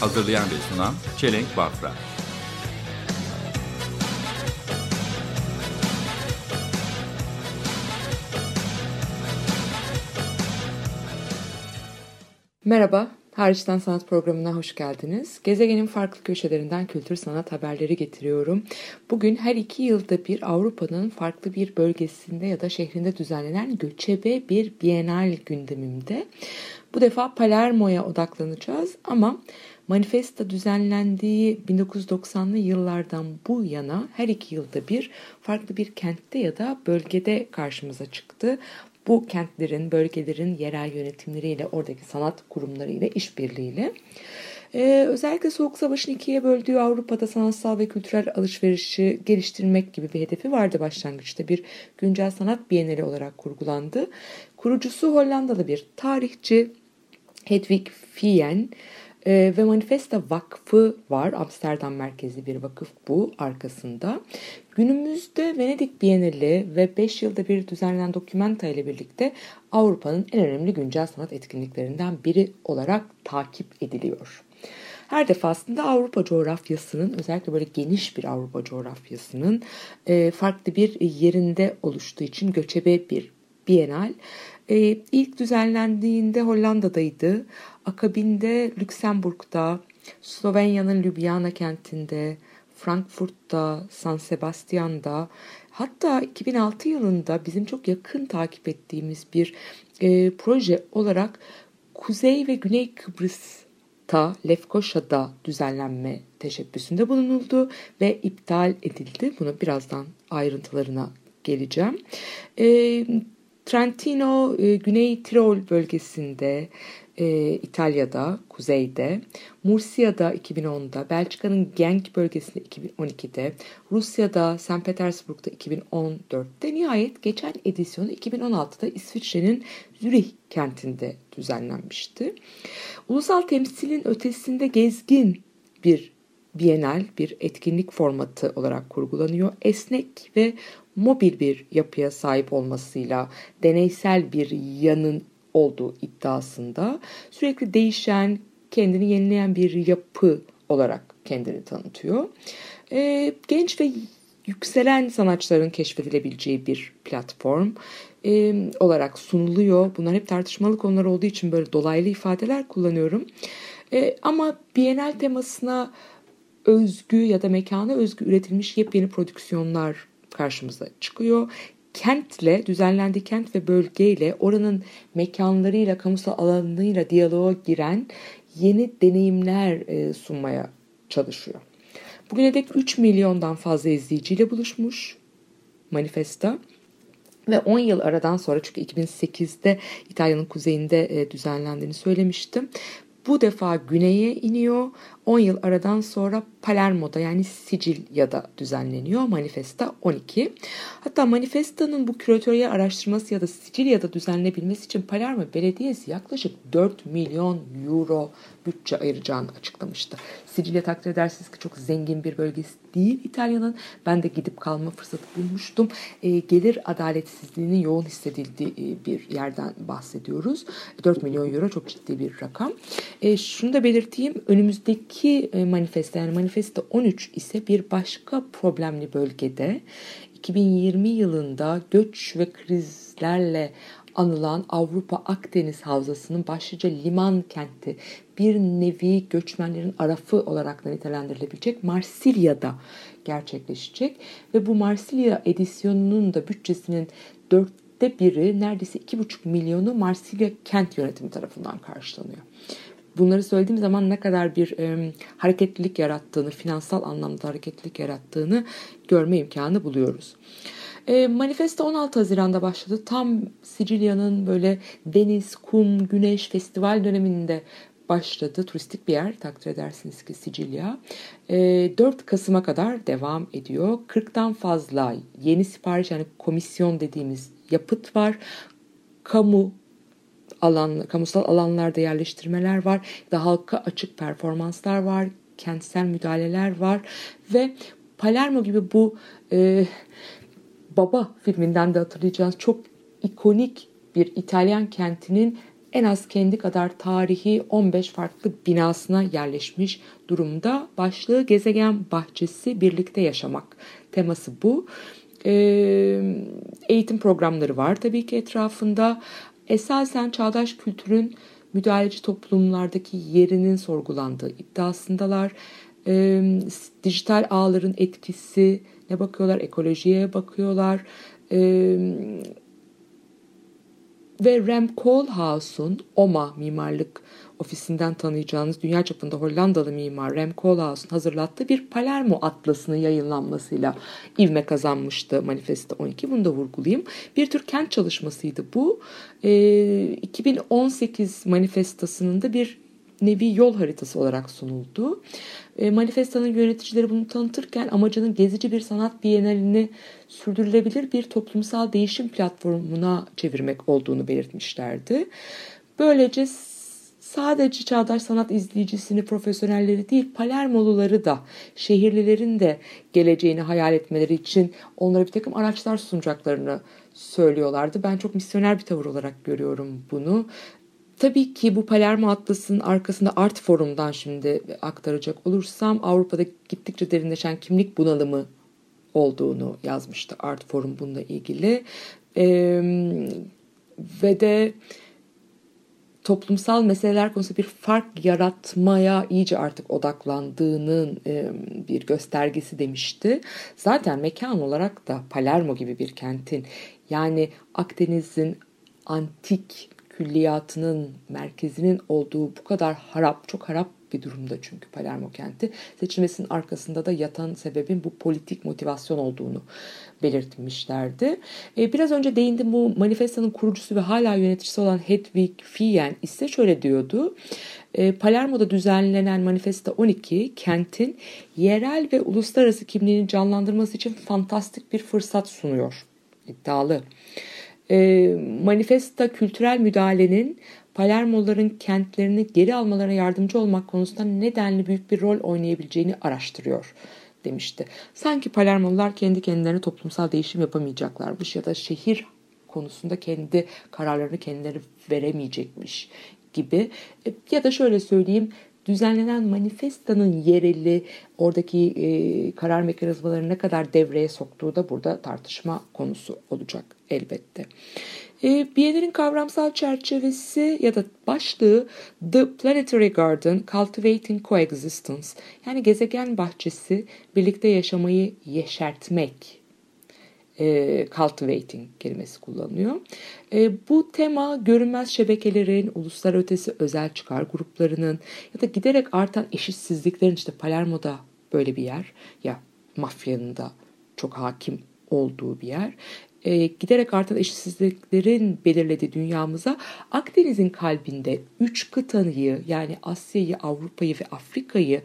Hazırlayan ve sunan Çelenk Bafra. Merhaba, Hariçten Sanat programına hoş geldiniz. Gezegenin farklı köşelerinden kültür sanat haberleri getiriyorum. Bugün her iki yılda bir Avrupa'nın farklı bir bölgesinde ya da şehrinde düzenlenen göçebe bir bienal gündemimde. Bu defa Palermo'ya odaklanacağız ama Manifesta düzenlendiği 1990'lı yıllardan bu yana her iki yılda bir farklı bir kentte ya da bölgede karşımıza çıktı bu kentlerin, bölgelerin yerel yönetimleriyle, oradaki sanat kurumlarıyla, işbirliğiyle. Ee, özellikle Soğuk Savaş'ın ikiye böldüğü Avrupa'da sanatsal ve kültürel alışverişi geliştirmek gibi bir hedefi vardı başlangıçta. Bir güncel sanat bienali olarak kurgulandı. Kurucusu Hollandalı bir tarihçi Hedwig Fien ee, ve Manifesta Vakfı var. Amsterdam merkezli bir vakıf bu arkasında. Günümüzde Venedik Bienali ve 5 yılda bir düzenlenen Documenta ile birlikte Avrupa'nın en önemli güncel sanat etkinliklerinden biri olarak takip ediliyor. Her defasında Avrupa coğrafyasının özellikle böyle geniş bir Avrupa coğrafyasının e, farklı bir yerinde oluştuğu için göçebe bir bienal. E, ilk düzenlendiğinde Hollanda'daydı. Akabinde Lüksemburg'da, Slovenya'nın Ljubljana kentinde, Frankfurt'ta, San Sebastian'da hatta 2006 yılında bizim çok yakın takip ettiğimiz bir e, proje olarak Kuzey ve Güney Kıbrıs'ta Lefkoşa'da düzenlenme teşebbüsünde bulunuldu ve iptal edildi. Bunu birazdan ayrıntılarına geleceğim. E, Trentino, e, Tirol bölgesinde, e, İtalya'da, kuzeyde, Mursia'da 2010'da, Belçika'nın Genk bölgesinde 2012'de, Rusya'da, St. Petersburg'da 2014'te, nihayet geçen edisyonu 2016'da İsviçre'nin Zürih kentinde düzenlenmişti. Ulusal temsilin ötesinde gezgin bir bienal, bir etkinlik formatı olarak kurgulanıyor. Esnek ve mobil bir yapıya sahip olmasıyla deneysel bir yanın olduğu iddiasında sürekli değişen, kendini yenileyen bir yapı olarak kendini tanıtıyor. E, genç ve yükselen sanatçıların keşfedilebileceği bir platform e, olarak sunuluyor. Bunlar hep tartışmalı konular olduğu için böyle dolaylı ifadeler kullanıyorum. E, ama Bienal temasına özgü ya da mekana özgü üretilmiş yepyeni prodüksiyonlar karşımıza çıkıyor kentle, düzenlendiği kent ve bölgeyle, oranın mekanlarıyla, kamusal alanıyla diyaloğa giren yeni deneyimler e, sunmaya çalışıyor. Bugüne dek 3 milyondan fazla izleyiciyle buluşmuş Manifesta. Ve 10 yıl aradan sonra çünkü 2008'de İtalya'nın kuzeyinde e, düzenlendiğini söylemiştim. Bu defa güneye iniyor. 10 yıl aradan sonra Palermo'da yani Sicilya'da düzenleniyor Manifesta 12. Hatta Manifesta'nın bu küratöriye araştırması ya da Sicilya'da düzenlenebilmesi için Palermo Belediyesi yaklaşık 4 milyon euro bütçe ayıracağını açıklamıştı. Sicilya takdir edersiniz ki çok zengin bir bölgesi değil İtalya'nın. Ben de gidip kalma fırsatı bulmuştum. E, gelir adaletsizliğinin yoğun hissedildiği e, bir yerden bahsediyoruz. 4 milyon euro çok ciddi bir rakam. E, şunu da belirteyim. Önümüzdeki e, manifesto yani manifesto 13 ise bir başka problemli bölgede 2020 yılında göç ve krizlerle anılan Avrupa Akdeniz Havzası'nın başlıca liman kenti bir nevi göçmenlerin arafı olarak da nitelendirilebilecek Marsilya'da gerçekleşecek ve bu Marsilya edisyonunun da bütçesinin dörtte biri neredeyse iki buçuk milyonu Marsilya kent yönetimi tarafından karşılanıyor. Bunları söylediğim zaman ne kadar bir e, hareketlilik yarattığını, finansal anlamda hareketlilik yarattığını görme imkanı buluyoruz. E, manifesto 16 Haziran'da başladı. Tam Sicilya'nın böyle deniz, kum, güneş festival döneminde başladı. Turistik bir yer takdir edersiniz ki Sicilya. E, 4 Kasım'a kadar devam ediyor. 40'tan fazla yeni sipariş yani komisyon dediğimiz yapıt var. Kamu alan, kamusal alanlarda yerleştirmeler var. Da halka açık performanslar var. Kentsel müdahaleler var. Ve Palermo gibi bu e, Baba filminden de hatırlayacağınız çok ikonik bir İtalyan kentinin en az kendi kadar tarihi 15 farklı binasına yerleşmiş durumda. Başlığı gezegen bahçesi birlikte yaşamak teması bu. Ee, eğitim programları var tabii ki etrafında. Esasen çağdaş kültürün müdahaleci toplumlardaki yerinin sorgulandığı iddiasındalar. Ee, dijital ağların etkisi ne bakıyorlar? Ekolojiye bakıyorlar. Ee, ve Rem Koolhaas'un OMA mimarlık ofisinden tanıyacağınız dünya çapında Hollandalı mimar Rem Koolhaas'un hazırlattığı bir Palermo atlasının yayınlanmasıyla ivme kazanmıştı Manifesto 12. Bunu da vurgulayayım. Bir tür kent çalışmasıydı bu. E, 2018 manifestasının da bir nevi yol haritası olarak sunuldu. E, manifestanın yöneticileri bunu tanıtırken amacının gezici bir sanat bienalini sürdürülebilir bir toplumsal değişim platformuna çevirmek olduğunu belirtmişlerdi. Böylece sadece çağdaş sanat izleyicisini, profesyonelleri değil Palermoluları da şehirlilerin de geleceğini hayal etmeleri için onlara bir takım araçlar sunacaklarını söylüyorlardı. Ben çok misyoner bir tavır olarak görüyorum bunu. Tabii ki bu Palermo Atlas'ın arkasında Art Forum'dan şimdi aktaracak olursam Avrupa'da gittikçe derinleşen kimlik bunalımı olduğunu yazmıştı Art Forum bununla ilgili. Ee, ve de toplumsal meseleler konusunda bir fark yaratmaya iyice artık odaklandığının bir göstergesi demişti. Zaten mekan olarak da Palermo gibi bir kentin yani Akdeniz'in antik külliyatının merkezinin olduğu bu kadar harap, çok harap bir durumda çünkü Palermo kenti. Seçilmesinin arkasında da yatan sebebin bu politik motivasyon olduğunu belirtmişlerdi. Ee, biraz önce değindim bu manifestanın kurucusu ve hala yöneticisi olan Hedwig Fien ise şöyle diyordu. Ee, Palermo'da düzenlenen Manifesta 12 kentin yerel ve uluslararası kimliğini canlandırması için fantastik bir fırsat sunuyor. İddialı. E, manifesta kültürel müdahalenin Palermoların kentlerini geri almalarına yardımcı olmak konusunda nedenli büyük bir rol oynayabileceğini araştırıyor demişti. Sanki Palermolular kendi kendilerine toplumsal değişim yapamayacaklarmış ya da şehir konusunda kendi kararlarını kendileri veremeyecekmiş gibi. E, ya da şöyle söyleyeyim düzenlenen manifestanın yereli oradaki e, karar mekanizmalarını ne kadar devreye soktuğu da burada tartışma konusu olacak elbette. E, kavramsal çerçevesi ya da başlığı The Planetary Garden Cultivating Coexistence. Yani gezegen bahçesi birlikte yaşamayı yeşertmek. E, cultivating kelimesi kullanılıyor. E, bu tema görünmez şebekelerin, uluslar ötesi özel çıkar gruplarının ya da giderek artan eşitsizliklerin işte Palermo'da böyle bir yer ya mafyanın da çok hakim olduğu bir yer e, giderek artan eşitsizliklerin belirlediği dünyamıza Akdeniz'in kalbinde üç kıtayı yani Asya'yı, Avrupa'yı ve Afrika'yı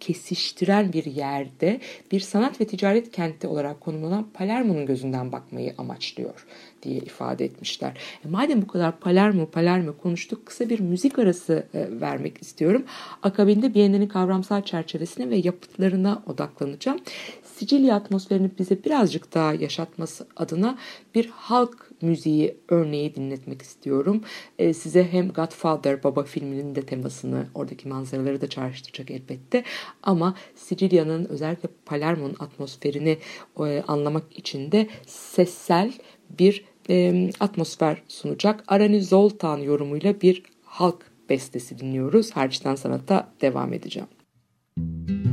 kesiştiren bir yerde bir sanat ve ticaret kenti olarak konumlanan Palermo'nun gözünden bakmayı amaçlıyor diye ifade etmişler. E madem bu kadar Palermo Palermo konuştuk kısa bir müzik arası e, vermek istiyorum. Akabinde Biennale'nin kavramsal çerçevesine ve yapıtlarına odaklanacağım. Sicilya atmosferini bize birazcık daha yaşatması adına bir halk müziği örneği dinletmek istiyorum. E, size hem Godfather Baba filminin de temasını, oradaki manzaraları da çağrıştıracak elbette. Ama Sicilya'nın özellikle Palermo'nun atmosferini e, anlamak için de sessel bir e, atmosfer sunacak. Arani Zoltan yorumuyla bir halk bestesi dinliyoruz. Harçtan sanata devam edeceğim. Müzik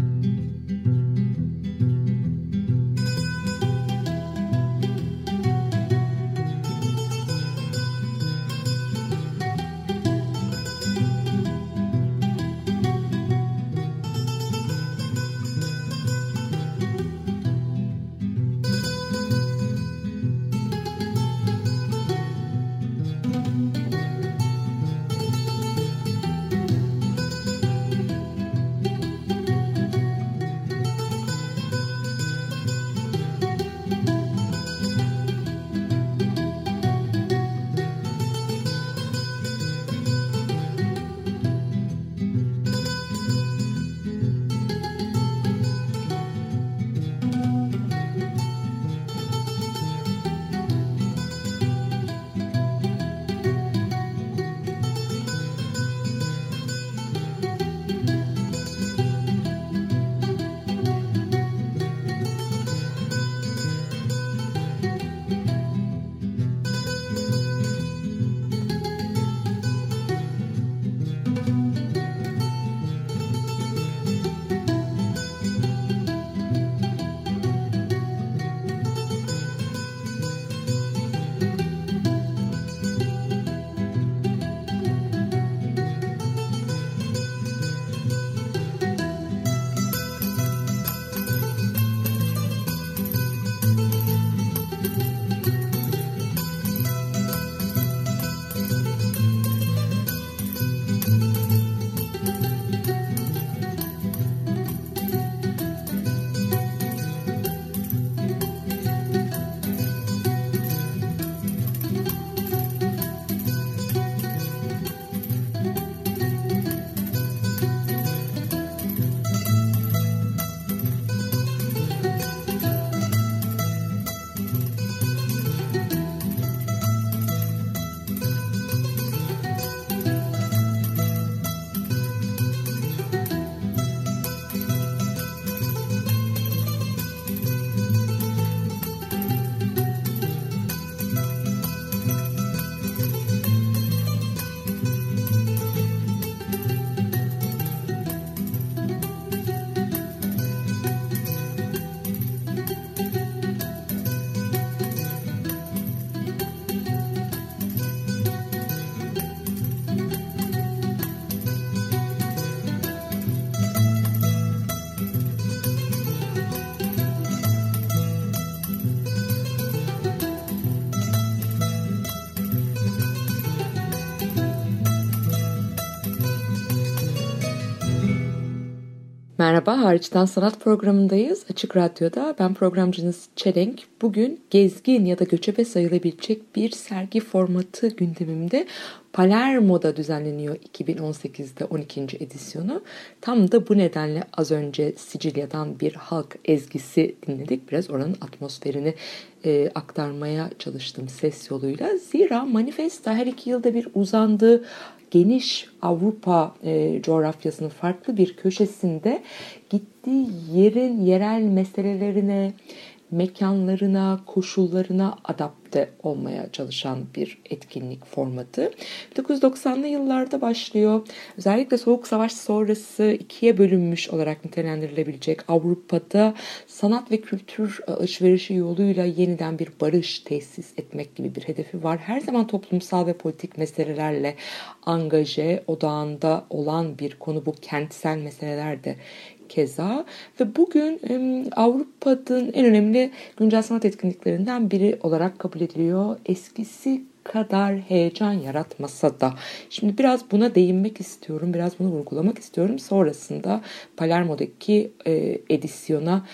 Merhaba, Hariçten Sanat programındayız. Açık Radyo'da ben programcınız Çelenk. Bugün gezgin ya da göçebe sayılabilecek bir sergi formatı gündemimde. Palermo'da düzenleniyor 2018'de 12. edisyonu. Tam da bu nedenle az önce Sicilya'dan bir halk ezgisi dinledik. Biraz oranın atmosferini e, aktarmaya çalıştım ses yoluyla. Zira manifesta her iki yılda bir uzandığı geniş Avrupa e, coğrafyasının farklı bir köşesinde gittiği yerin yerel meselelerine, mekanlarına, koşullarına adapte olmaya çalışan bir etkinlik formatı. 1990'lı yıllarda başlıyor. Özellikle Soğuk Savaş sonrası ikiye bölünmüş olarak nitelendirilebilecek Avrupa'da sanat ve kültür alışverişi yoluyla yeniden bir barış tesis etmek gibi bir hedefi var. Her zaman toplumsal ve politik meselelerle angaje, odağında olan bir konu bu kentsel meseleler de keza ve bugün Avrupa'nın en önemli güncel sanat etkinliklerinden biri olarak kabul ediliyor. Eskisi kadar heyecan yaratmasa da. Şimdi biraz buna değinmek istiyorum, biraz bunu vurgulamak istiyorum. Sonrasında Palermo'daki e, edisyona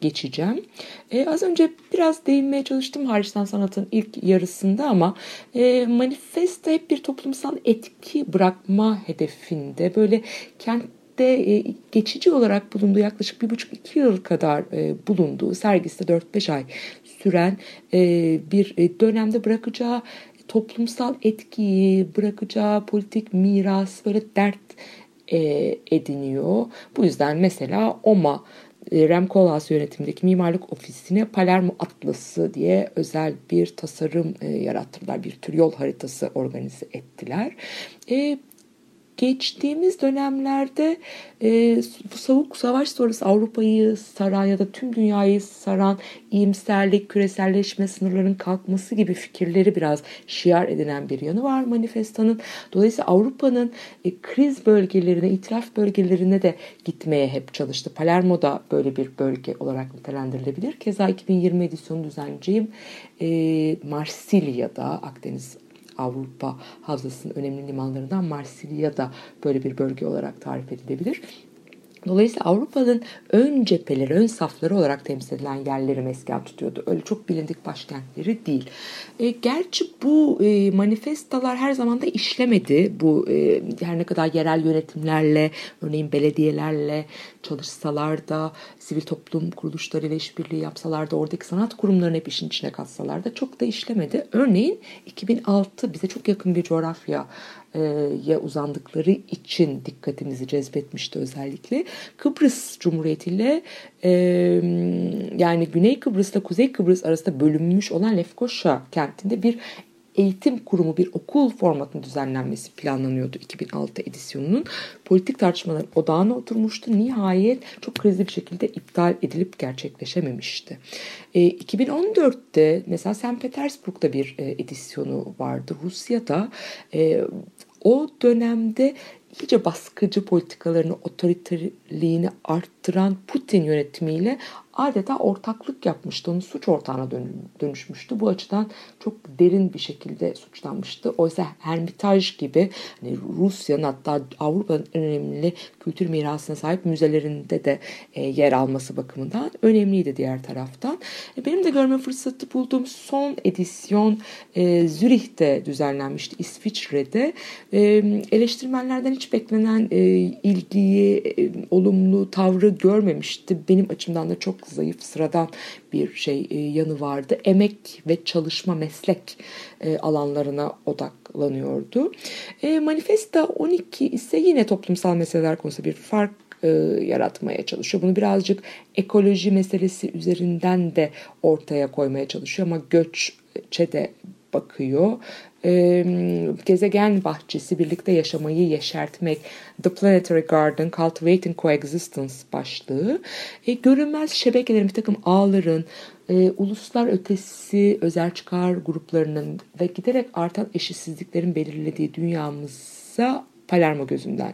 geçeceğim. E, az önce biraz değinmeye çalıştım hariçten sanatın ilk yarısında ama e, manifesto hep bir toplumsal etki bırakma hedefinde. Böyle kent de geçici olarak bulunduğu yaklaşık bir buçuk iki yıl kadar e, bulunduğu sergisi de 4-5 ay süren e, bir e, dönemde bırakacağı toplumsal etkiyi, bırakacağı politik miras böyle dert ediniyor. Bu yüzden mesela OMA Rem Koolhaas yönetimindeki mimarlık ofisine Palermo Atlası diye özel bir tasarım yarattılar. Bir tür yol haritası organize ettiler. Geçtiğimiz dönemlerde e, soğuk savaş sonrası Avrupa'yı saran ya da tüm dünyayı saran iyimserlik, küreselleşme, sınırların kalkması gibi fikirleri biraz şiar edinen bir yanı var manifestanın. Dolayısıyla Avrupa'nın e, kriz bölgelerine, itiraf bölgelerine de gitmeye hep çalıştı. Palermo da böyle bir bölge olarak nitelendirilebilir. Keza 2020 edisyonu düzenleyeceğim e, Marsilya'da Akdeniz Avrupa Havzası'nın önemli limanlarından Marsilya da böyle bir bölge olarak tarif edilebilir. Dolayısıyla Avrupa'nın ön cepheleri, ön safları olarak temsil edilen yerleri mesken tutuyordu. Öyle çok bilindik başkentleri değil. E, gerçi bu e, manifestalar her zaman da işlemedi. Bu e, her ne kadar yerel yönetimlerle, örneğin belediyelerle çalışsalar da, sivil toplum kuruluşlarıyla işbirliği yapsalar da, oradaki sanat kurumlarını hep işin içine katsalar da çok da işlemedi. Örneğin 2006 bize çok yakın bir coğrafya ya uzandıkları için dikkatimizi cezbetmişti özellikle. Kıbrıs Cumhuriyeti ile yani Güney Kıbrıs ile Kuzey Kıbrıs arasında bölünmüş olan Lefkoşa kentinde bir eğitim kurumu bir okul formatının düzenlenmesi planlanıyordu 2006 edisyonunun. Politik tartışmalar odağına oturmuştu. Nihayet çok krizli bir şekilde iptal edilip gerçekleşememişti. E, 2014'te mesela St. Petersburg'da bir e, edisyonu vardı. Rusya'da e, o dönemde iyice baskıcı politikalarını, otoriterliğini arttıran Putin yönetimiyle adeta ortaklık yapmıştı. Onun suç ortağına dönüşmüştü. Bu açıdan çok derin bir şekilde suçlanmıştı. Oysa Hermitage gibi hani Rusya'nın hatta Avrupa'nın önemli kültür mirasına sahip müzelerinde de e, yer alması bakımından önemliydi diğer taraftan. E, benim de görme fırsatı bulduğum son edisyon e, Zürih'te düzenlenmişti. İsviçre'de. Eleştirmenlerden hiç beklenen ilgiyi, olumlu tavrı görmemişti. Benim açımdan da çok zayıf, sıradan bir şey e, yanı vardı. Emek ve çalışma meslek e, alanlarına odaklanıyordu. E, Manifesta 12 ise yine toplumsal meseleler konusunda bir fark e, yaratmaya çalışıyor. Bunu birazcık ekoloji meselesi üzerinden de ortaya koymaya çalışıyor ama göçe de bakıyor e, gezegen bahçesi birlikte yaşamayı yeşertmek The Planetary Garden Cultivating Coexistence başlığı e, görünmez şebekelerin bir takım ağların e, uluslar ötesi özel çıkar gruplarının ve giderek artan eşitsizliklerin belirlediği dünyamıza Palermo gözünden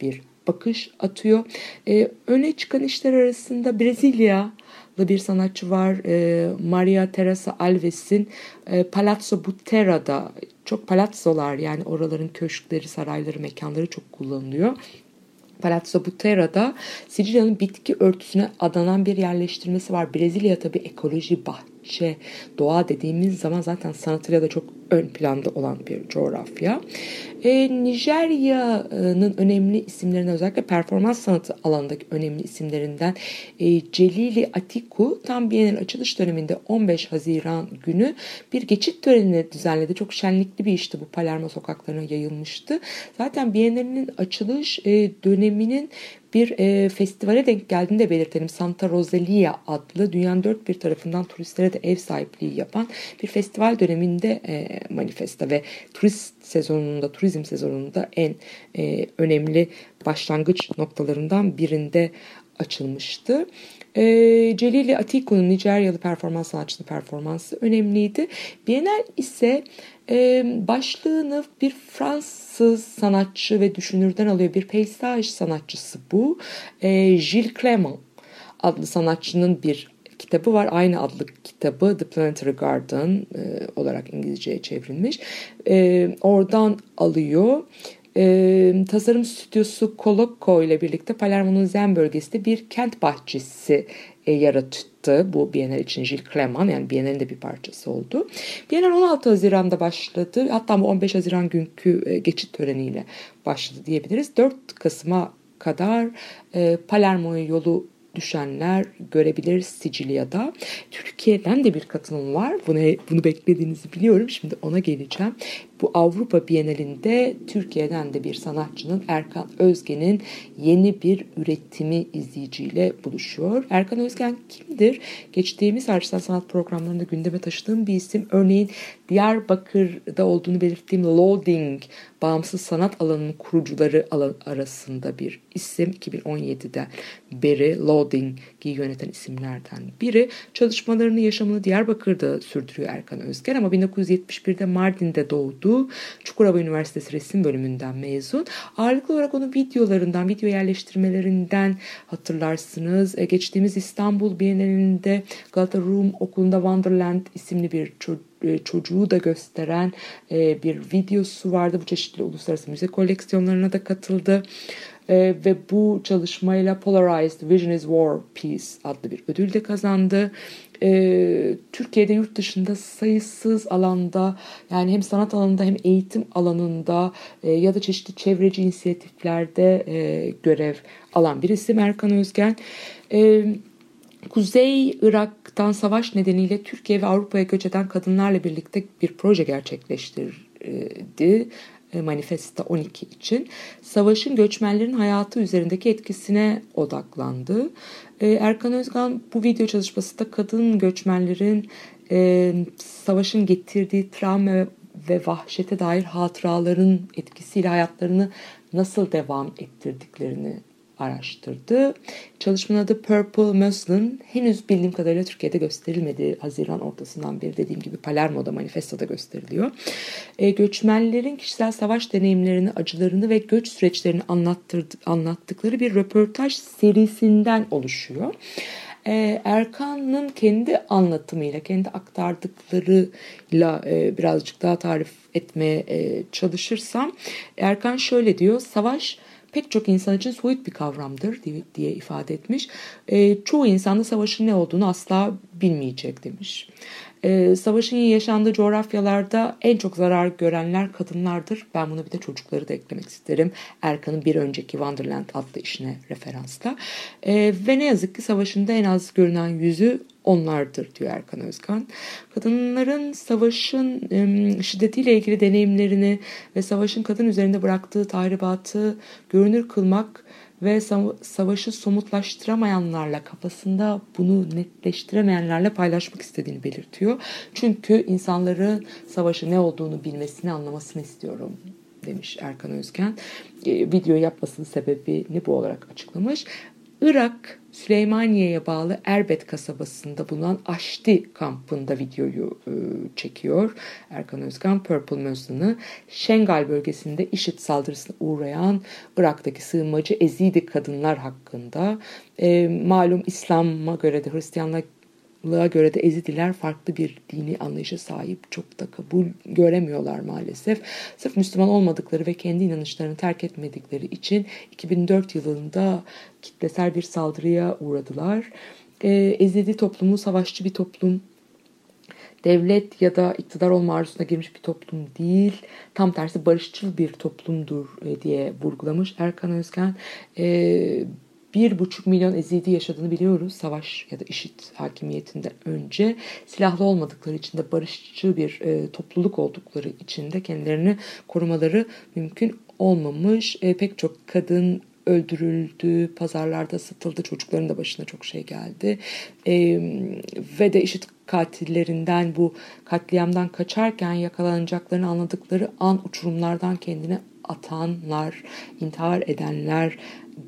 bir bakış atıyor. E, öne çıkan işler arasında Brezilya bir sanatçı var. E, Maria Teresa Alves'in e, Palazzo Buttera'da çok palazzolar yani oraların köşkleri, sarayları, mekanları çok kullanılıyor. Palazzo Butera'da Sicilya'nın bitki örtüsüne adanan bir yerleştirmesi var. Brezilya tabii ekoloji, bahçe, doğa dediğimiz zaman zaten sanatıyla da çok ön planda olan bir coğrafya. E, Nijerya'nın önemli isimlerinden özellikle performans sanatı alanındaki önemli isimlerinden e, Celili Atiku tam Biennial açılış döneminde 15 Haziran günü bir geçit törenini düzenledi. Çok şenlikli bir işti bu Palermo sokaklarına yayılmıştı. Zaten Biennial'in açılış e, döneminin bir e, festivale denk geldiğini de belirtelim. Santa Rosalia adlı dünyanın dört bir tarafından turistlere de ev sahipliği yapan bir festival döneminde e, manifesta ve turist sezonunda, turizm sezonunda en e, önemli başlangıç noktalarından birinde açılmıştı. E, Celili Atiku'nun Nijeryalı performans sanatçısı performansı önemliydi. Bienal ise e, başlığını bir Fransız sanatçı ve düşünürden alıyor. Bir peysaj sanatçısı bu. E, Gilles Clement adlı sanatçının bir kitabı var. Aynı adlı kitabı The Planetary Garden e, olarak İngilizceye çevrilmiş. E, oradan alıyor. E, tasarım stüdyosu Colocco ile birlikte Palermo'nun Zen bölgesinde bir kent bahçesi e, yarattı. Bu Bienal için Gilles Clement yani Bienal'in de bir parçası oldu. Bienal 16 Haziran'da başladı. Hatta bu 15 Haziran günkü e, geçit töreniyle başladı diyebiliriz. 4 Kasım'a kadar e, Palermo'ya yolu düşenler görebilir Sicilya'da. Türkiye'den de bir katılım var. Bunu, bunu beklediğinizi biliyorum. Şimdi ona geleceğim. Bu Avrupa Bienalinde Türkiye'den de bir sanatçının Erkan Özgen'in yeni bir üretimi izleyiciyle buluşuyor. Erkan Özgen kimdir? Geçtiğimiz Harçtan Sanat programlarında gündeme taşıdığım bir isim. Örneğin Diyarbakır'da olduğunu belirttiğim Loading bağımsız sanat alanının kurucuları arasında bir isim. 2017'de beri Loading'i yöneten isimlerden biri. Çalışmalarını, yaşamını Diyarbakır'da sürdürüyor Erkan Özgen ama 1971'de Mardin'de doğdu. Çukurova Üniversitesi resim bölümünden mezun. Ağırlıklı olarak onun videolarından, video yerleştirmelerinden hatırlarsınız. E, geçtiğimiz İstanbul Bienalinde Galata Room Okulu'nda Wonderland isimli bir çocuk e, çocuğu da gösteren e, bir videosu vardı. Bu çeşitli uluslararası müze koleksiyonlarına da katıldı. E, ve bu çalışmayla Polarized Vision is War Peace adlı bir ödül de kazandı. E, Türkiye'de yurt dışında sayısız alanda yani hem sanat alanında hem eğitim alanında e, ya da çeşitli çevreci inisiyatiflerde e, görev alan bir isim Erkan Özgen. E, Kuzey Irak'tan savaş nedeniyle Türkiye ve Avrupa'ya göç eden kadınlarla birlikte bir proje gerçekleştirdi. E, Manifesta 12 için savaşın göçmenlerin hayatı üzerindeki etkisine odaklandı. E, Erkan Özgan bu video çalışmasında kadın göçmenlerin e, savaşın getirdiği travma ve vahşete dair hatıraların etkisiyle hayatlarını nasıl devam ettirdiklerini araştırdı. Çalışmanın adı Purple Muslin. Henüz bildiğim kadarıyla Türkiye'de gösterilmedi. Haziran ortasından beri dediğim gibi Palermo'da manifestoda gösteriliyor. E, göçmenlerin kişisel savaş deneyimlerini, acılarını ve göç süreçlerini anlattıkları bir röportaj serisinden oluşuyor. E, Erkan'ın kendi anlatımıyla, kendi aktardıklarıyla e, birazcık daha tarif etmeye e, çalışırsam Erkan şöyle diyor. Savaş pek çok insan için soyut bir kavramdır diye ifade etmiş. E, çoğu insan da savaşın ne olduğunu asla bilmeyecek demiş. E, savaşın yaşandığı coğrafyalarda en çok zarar görenler kadınlardır. Ben bunu bir de çocukları da eklemek isterim. Erkan'ın bir önceki Wonderland adlı işine referansla. E, ve ne yazık ki savaşında en az görünen yüzü onlardır diyor Erkan Özkan. Kadınların savaşın şiddetiyle ilgili deneyimlerini ve savaşın kadın üzerinde bıraktığı tahribatı görünür kılmak ve savaşı somutlaştıramayanlarla kafasında bunu netleştiremeyenlerle paylaşmak istediğini belirtiyor. Çünkü insanların savaşı ne olduğunu bilmesini anlamasını istiyorum demiş Erkan Özgen. E, video yapmasının sebebini bu olarak açıklamış. Irak Süleymaniye'ye bağlı Erbet kasabasında bulunan Aşti kampında videoyu e, çekiyor. Erkan Özkan Purple Muslin'ı Şengal bölgesinde IŞİD saldırısına uğrayan Irak'taki sığınmacı Ezidi kadınlar hakkında. E, malum İslam'a göre de Hristiyanlığa çoğunluğa göre de Ezidiler farklı bir dini anlayışa sahip. Çok da kabul göremiyorlar maalesef. Sırf Müslüman olmadıkları ve kendi inanışlarını terk etmedikleri için 2004 yılında kitlesel bir saldırıya uğradılar. E, Ezidi toplumu savaşçı bir toplum devlet ya da iktidar olma arzusuna girmiş bir toplum değil. Tam tersi barışçıl bir toplumdur e, diye vurgulamış Erkan Özgen. E, bir buçuk milyon ezidi yaşadığını biliyoruz savaş ya da işit hakimiyetinden önce silahlı olmadıkları için de barışçı bir e, topluluk oldukları için de kendilerini korumaları mümkün olmamış. E, pek çok kadın öldürüldü, pazarlarda satıldı, çocukların da başına çok şey geldi. E, ve de işit katillerinden bu katliamdan kaçarken yakalanacaklarını anladıkları an uçurumlardan kendine atanlar, intihar edenler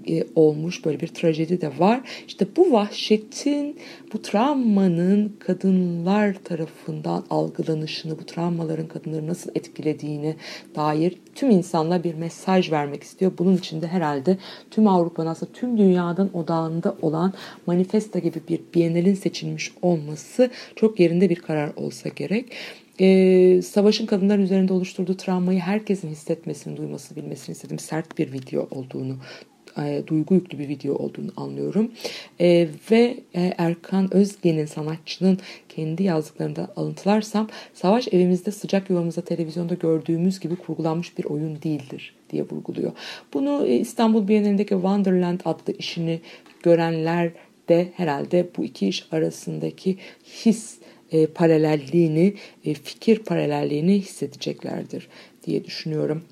e, olmuş böyle bir trajedi de var. İşte bu vahşetin, bu travmanın kadınlar tarafından algılanışını, bu travmaların kadınları nasıl etkilediğini dair tüm insanlara bir mesaj vermek istiyor. Bunun için de herhalde tüm Avrupa'nın aslında tüm dünyanın odağında olan manifesta gibi bir bienalin seçilmiş olması çok yerinde bir karar olsa gerek e, savaşın kadınlar üzerinde oluşturduğu travmayı herkesin hissetmesini, duymasını, bilmesini istedim. Sert bir video olduğunu duygu yüklü bir video olduğunu anlıyorum. E, ve e, Erkan Özgen'in sanatçının kendi yazdıklarında alıntılarsam savaş evimizde sıcak yuvamızda televizyonda gördüğümüz gibi kurgulanmış bir oyun değildir diye vurguluyor. Bunu e, İstanbul Bienalindeki Wonderland adlı işini görenler de herhalde bu iki iş arasındaki his e, paralelliğini, e, fikir paralelliğini hissedeceklerdir diye düşünüyorum.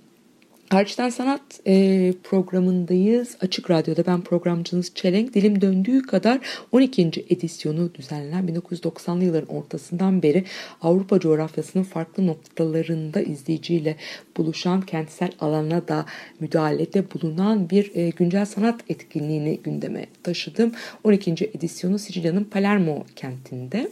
Hariçten Sanat e, programındayız. Açık Radyo'da ben programcınız Çelenk. Dilim döndüğü kadar 12. edisyonu düzenlenen 1990'lı yılların ortasından beri Avrupa coğrafyasının farklı noktalarında izleyiciyle buluşan kentsel alana da müdahalede bulunan bir e, güncel sanat etkinliğini gündeme taşıdım. 12. edisyonu Sicilya'nın Palermo kentinde.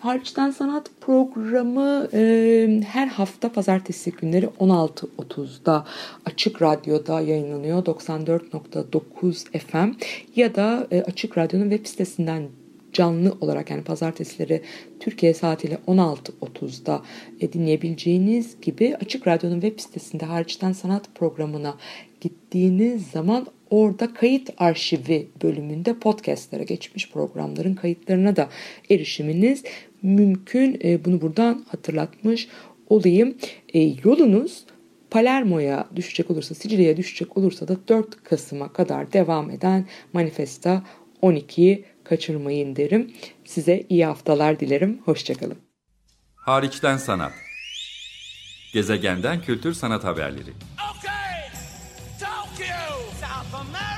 Hariçten Sanat programı e, her hafta pazartesi günleri 16.30'da Açık Radyo'da yayınlanıyor 94.9 FM ya da e, Açık Radyo'nun web sitesinden canlı olarak yani pazartesileri Türkiye saatiyle 16.30'da e, dinleyebileceğiniz gibi Açık Radyo'nun web sitesinde hariçten sanat programına gittiğiniz zaman orada kayıt arşivi bölümünde podcastlere geçmiş programların kayıtlarına da erişiminiz mümkün. E, bunu buradan hatırlatmış olayım. Yolunuz Palermo'ya düşecek olursa, Sicilya'ya düşecek olursa da 4 Kasım'a kadar devam eden Manifesta 12'yi kaçırmayın derim. Size iyi haftalar dilerim. Hoşçakalın. Hariçten sanat. Gezegenden kültür sanat haberleri. Okay, Tokyo, South America,